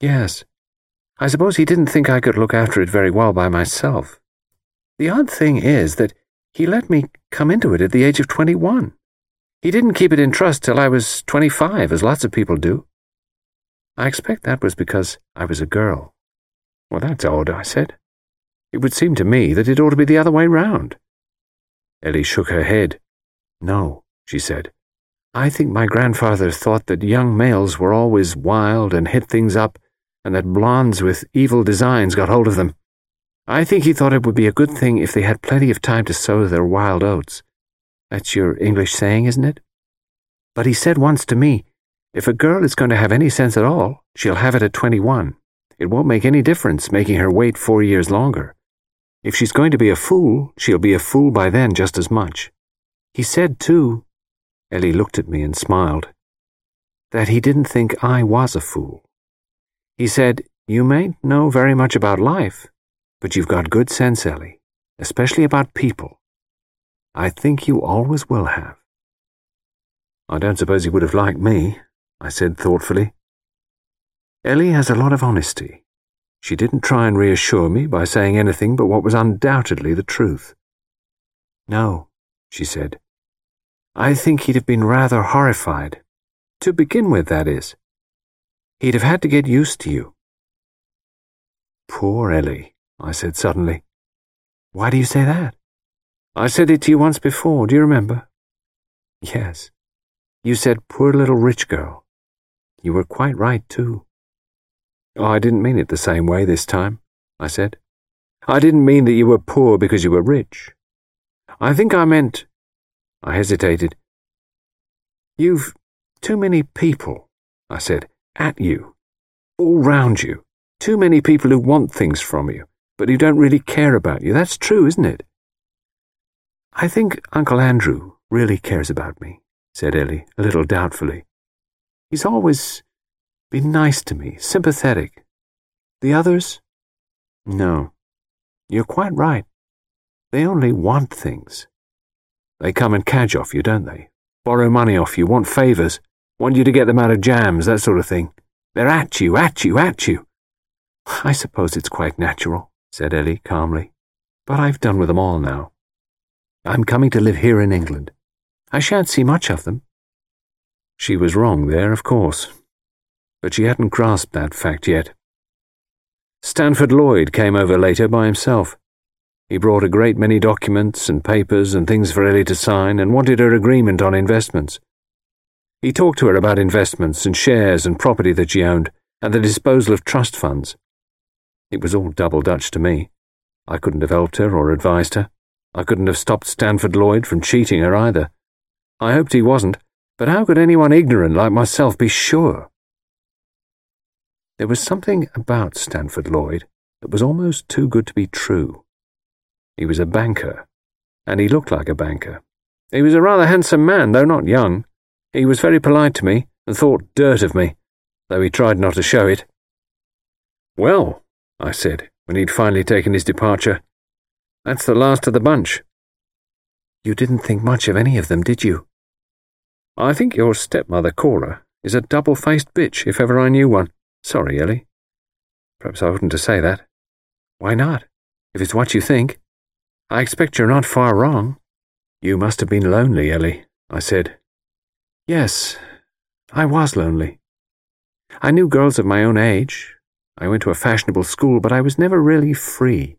Yes. I suppose he didn't think I could look after it very well by myself. The odd thing is that he let me come into it at the age of 21. He didn't keep it in trust till I was 25, as lots of people do. I expect that was because I was a girl. Well, that's odd, I said. It would seem to me that it ought to be the other way round. Ellie shook her head. No, she said. I think my grandfather thought that young males were always wild and hit things up, and that blondes with evil designs got hold of them. I think he thought it would be a good thing if they had plenty of time to sow their wild oats. That's your English saying, isn't it? But he said once to me, if a girl is going to have any sense at all, she'll have it at 21. It won't make any difference making her wait four years longer. If she's going to be a fool, she'll be a fool by then just as much. He said, too, Ellie looked at me and smiled, that he didn't think I was a fool. He said, You mayn't know very much about life, but you've got good sense, Ellie, especially about people. I think you always will have. I don't suppose he would have liked me, I said thoughtfully. Ellie has a lot of honesty. She didn't try and reassure me by saying anything but what was undoubtedly the truth. No, she said. I think he'd have been rather horrified. To begin with, that is. He'd have had to get used to you. Poor Ellie, I said suddenly. Why do you say that? I said it to you once before, do you remember? Yes. You said, poor little rich girl. You were quite right, too. Oh, I didn't mean it the same way this time, I said. I didn't mean that you were poor because you were rich. I think I meant. I hesitated. You've too many people, I said, at you, all round you. Too many people who want things from you, but who don't really care about you. That's true, isn't it? I think Uncle Andrew really cares about me, said Ellie, a little doubtfully. He's always been nice to me, sympathetic. The others? No. You're quite right. They only want things. They come and cadge off you, don't they? Borrow money off you, want favours, want you to get them out of jams, that sort of thing. They're at you, at you, at you. I suppose it's quite natural, said Ellie calmly. But I've done with them all now. I'm coming to live here in England. I shan't see much of them. She was wrong there, of course but she hadn't grasped that fact yet. Stanford Lloyd came over later by himself. He brought a great many documents and papers and things for Ellie to sign and wanted her agreement on investments. He talked to her about investments and shares and property that she owned and the disposal of trust funds. It was all double Dutch to me. I couldn't have helped her or advised her. I couldn't have stopped Stanford Lloyd from cheating her either. I hoped he wasn't, but how could anyone ignorant like myself be sure? There was something about Stanford Lloyd that was almost too good to be true. He was a banker, and he looked like a banker. He was a rather handsome man, though not young. He was very polite to me and thought dirt of me, though he tried not to show it. Well, I said, when he'd finally taken his departure, that's the last of the bunch. You didn't think much of any of them, did you? I think your stepmother, Cora, is a double-faced bitch, if ever I knew one. Sorry, Ellie. Perhaps I oughtn't to say that. Why not? If it's what you think. I expect you're not far wrong. You must have been lonely, Ellie, I said. Yes, I was lonely. I knew girls of my own age. I went to a fashionable school, but I was never really free.